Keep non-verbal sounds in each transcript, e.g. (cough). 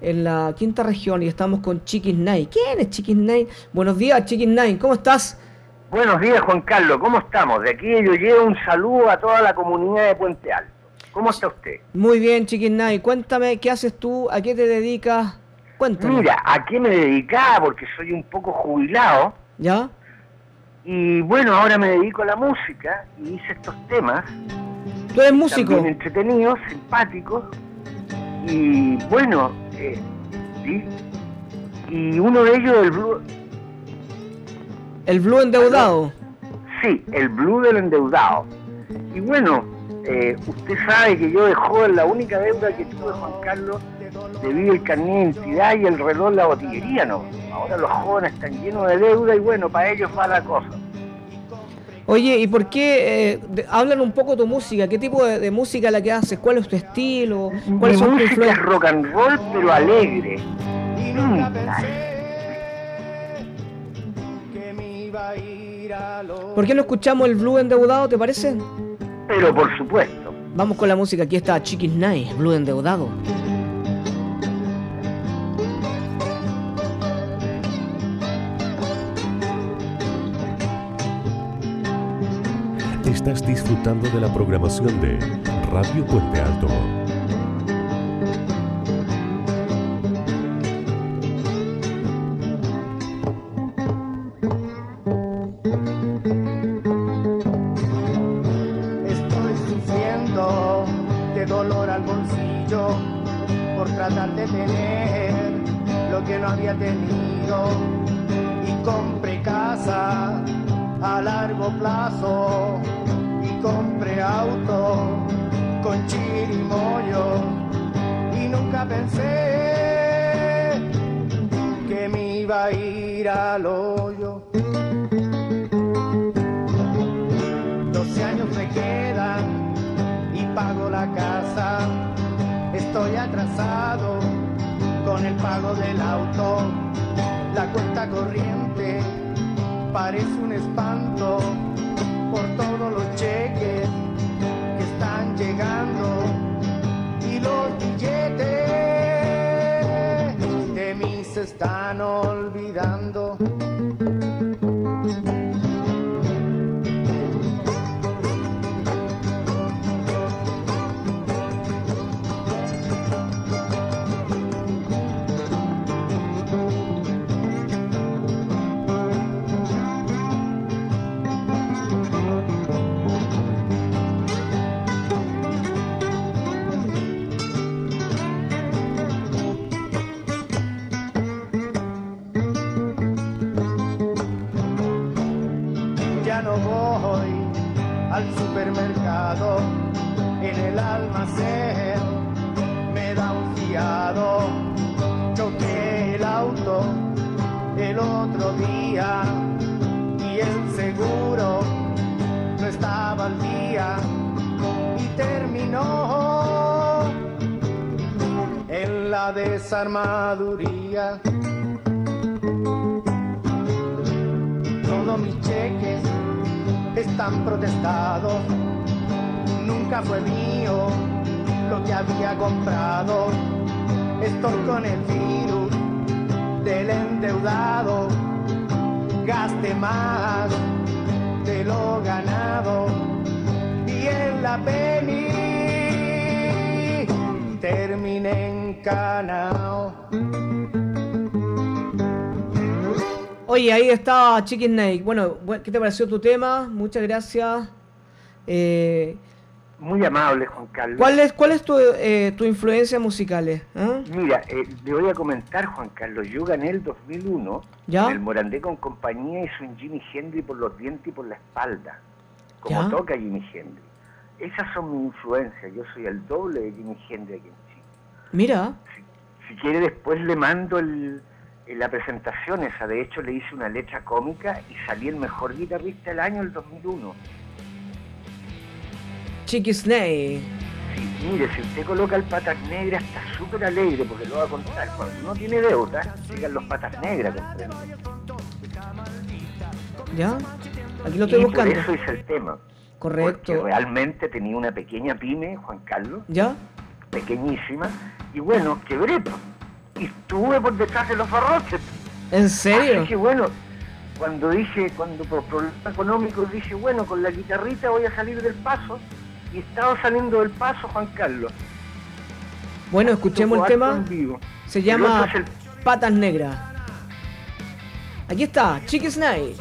en la quinta región y estamos con Chiquis Nine. ¿Quién es Chiquis Nine? Buenos días, Chiquis Nine, ¿cómo estás? Buenos días, Juan Carlos, ¿cómo estamos? De aquí yo llevo un saludo a toda la comunidad de Puente Alto. ¿Cómo está usted? Muy bien, Chiquis Nine. Cuéntame, ¿qué haces tú? ¿A qué te dedicas? Cuéntame. Mira, ¿a qué me dedicaba? Porque soy un poco jubilado. ¿Ya? Y bueno, ahora me dedico a la música y hice estos temas. ¿Tú eres músico? También entretenidos, simpáticos. Y bueno, eh, ¿sí? y uno de ellos, el blue, ¿El Blue endeudado? sí, el blue del endeudado. Y bueno, eh, usted sabe que yo de joven la única deuda que tuve, Juan Carlos, debí el carnet de identidad y el reloj la botillería, ¿no? Ahora los jóvenes están llenos de deuda y bueno, para ellos va la cosa. Oye, ¿y por qué? Eh, de- hablan un poco tu música. ¿Qué tipo de, de música la que haces? ¿Cuál es tu estilo? Mi ¿Cuáles son música es rock and roll, pero alegre. Nunca. ¿Por qué no escuchamos el Blue endeudado, te parece? Pero por supuesto. Vamos con la música. Aquí está Chiquis Night, Blue endeudado. Estás disfrutando de la programación de Radio Puente Alto. Estoy sufriendo de dolor al bolsillo por tratar de tener lo que no había tenido. Y compré casa a largo plazo compré auto con chirimoyo. Y nunca pensé que me iba a ir al hoyo. 12 años me quedan y pago la casa. Estoy atrasado con el pago del auto. La cuenta corriente parece un espanto por todos los cheques se están olvidando. Desarmaduría. Todos mis cheques están protestados. Nunca fue mío lo que había comprado. Estoy con el virus del endeudado. Gaste más de lo ganado. Y en la penny terminé encanao. Oye, ahí está Chicken Snake. Bueno, bu- ¿qué te pareció tu tema? Muchas gracias. Eh, Muy amable, Juan Carlos. ¿Cuál es, cuál es tu, eh, tu influencia musicales? ah? Mira, eh, le voy a comentar, Juan Carlos, yo gané el 2001 ¿Ya? en el Morandé con compañía hizo un Jimi Hendrix por los dientes y por la espalda, como ¿Ya? toca Jimi Hendrix. Esas son mis influencias, yo soy el doble de Jimi Hendrix aquí en. Mira, Si quiere después le mando el, la presentación esa, de hecho le hice una letra cómica y salí el mejor guitarrista del año el 2001. Chiqui Snake. Sí, mire, si usted coloca el patas negras está súper alegre porque lo va a contar. Cuando uno tiene deuda, llegan los patas negras. comprende. ¿Ya? Aquí lo estoy y buscando. por eso hice el tema. Porque Correcto. realmente tenía una pequeña pyme, Juan Carlos, ¿Ya? pequeñísima, y bueno, quebré. y estuve por detrás de los barrotes. ¿En serio? Así que bueno, cuando dije, cuando por problemas económicos dije, bueno, con la guitarrita voy a salir del paso, y estaba saliendo del paso Juan Carlos. Bueno, escuchemos el tema. Se llama el- Patas Negras. Aquí está, Chiqui Snake.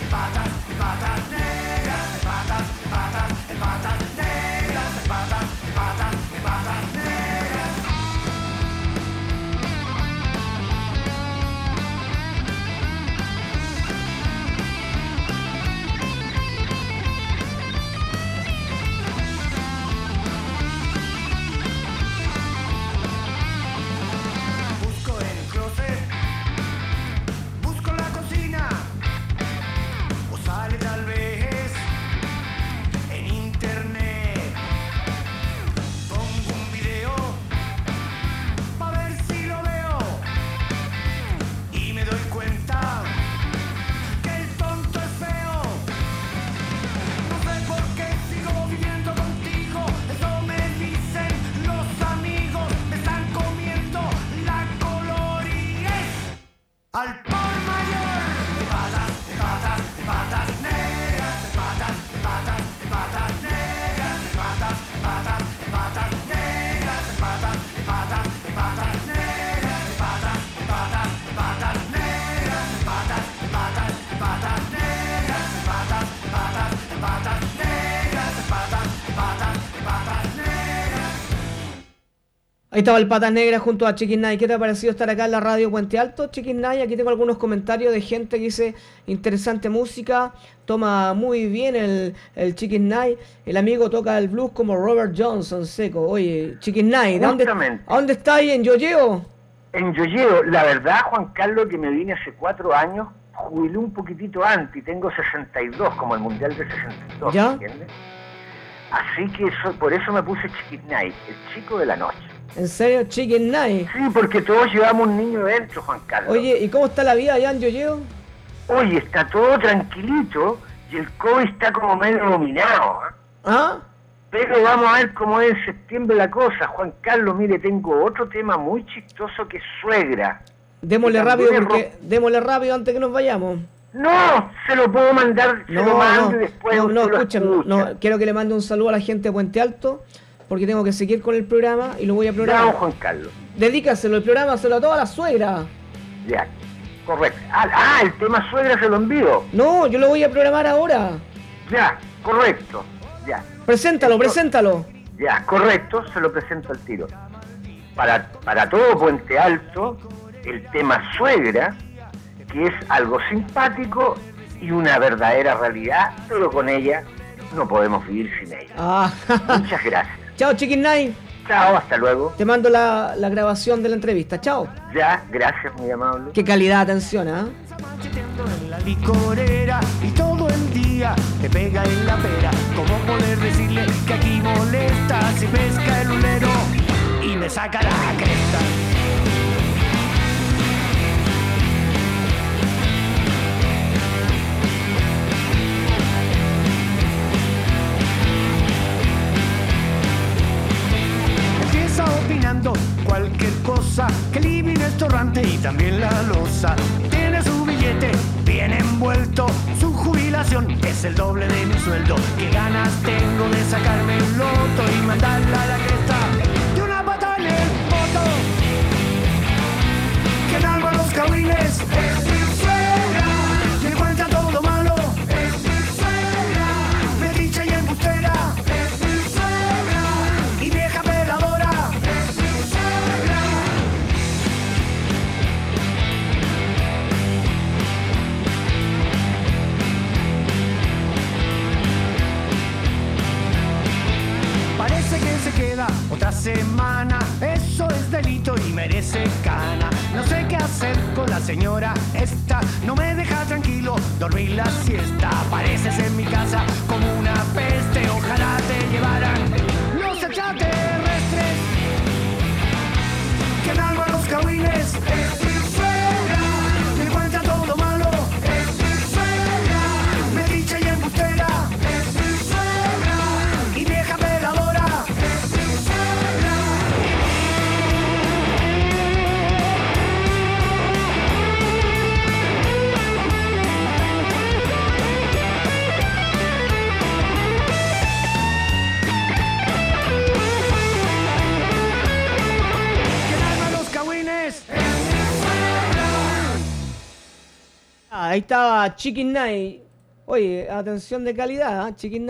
De patas, Ahí estaba el Patas Negras junto a Chiqui Night. ¿Qué te ha parecido estar acá en la radio Puente Alto, Chiqui Night? Aquí tengo algunos comentarios de gente que dice interesante música, toma muy bien el, el Night. El amigo toca el blues como Robert Johnson, seco. Oye, Chiqui Night, ¿a dónde. ¿a dónde está ahí en Yoyeo? En Yoyeo, la verdad, Juan Carlos, que me vine hace cuatro años, jubilé un poquitito antes, y tengo 62, como el Mundial de 62, ¿Ya? ¿entiendes? Así que eso- por eso me puse Chiquit Night, el chico de la noche. ¿En serio, Chiqui Night? Sí, porque todos llevamos un niño dentro, Juan Carlos. Oye, ¿y cómo está la vida allá en Yoyeo? Oye, está todo tranquilito y el COVID está como medio dominado. ¿ah? ¿Ah? Pero vamos a ver cómo es en septiembre la cosa. Juan Carlos, mire, tengo otro tema muy chistoso que es suegra. Démosle rápido porque démosle rápido antes que nos vayamos. No, se lo puedo mandar, se No, lo mando no, y después no, no, escuchen, no, quiero que le mande un saludo a la gente de Puente Alto, porque tengo que seguir con el programa y lo voy a programar. Juan Carlos. Dedícaselo, el programa, se lo a toda la suegra. Ya, correcto. Ah, ah, el tema suegra se lo envío. No, yo lo voy a programar ahora. Ya, correcto. Ya, Preséntalo, preséntalo. ya, correcto, se lo presento al tiro. Para, para todo Puente Alto, el tema suegra, que es algo simpático y una verdadera realidad, pero con ella no podemos vivir sin ella. Ah, (laughs) Muchas gracias. Chao, Chicken Night. Chao, hasta luego. Te mando la, la grabación de la entrevista. Chao. Ya, gracias, muy amable. Qué calidad, atención, ¿ah? Macheteando en la licorera y todo el día te pega en la pera. ¿Cómo poder decirle que aquí molesta si pesca el ulero y me saca la cresta? hermosa, que el living y también la losa. Tiene su billete bien envuelto, su jubilación es el doble de mi sueldo. Qué ganas tengo de sacarme un loto y mandarla a la cresta. semana. Eso es delito y merece cana. No sé qué hacer con la señora esta. No me deja tranquilo dormir la siesta. Apareces en mi casa como una peste. Ojalá te llevaran. No se ahí estaba Chicken Night. Oye, atención de calidad, ¿eh? Chicken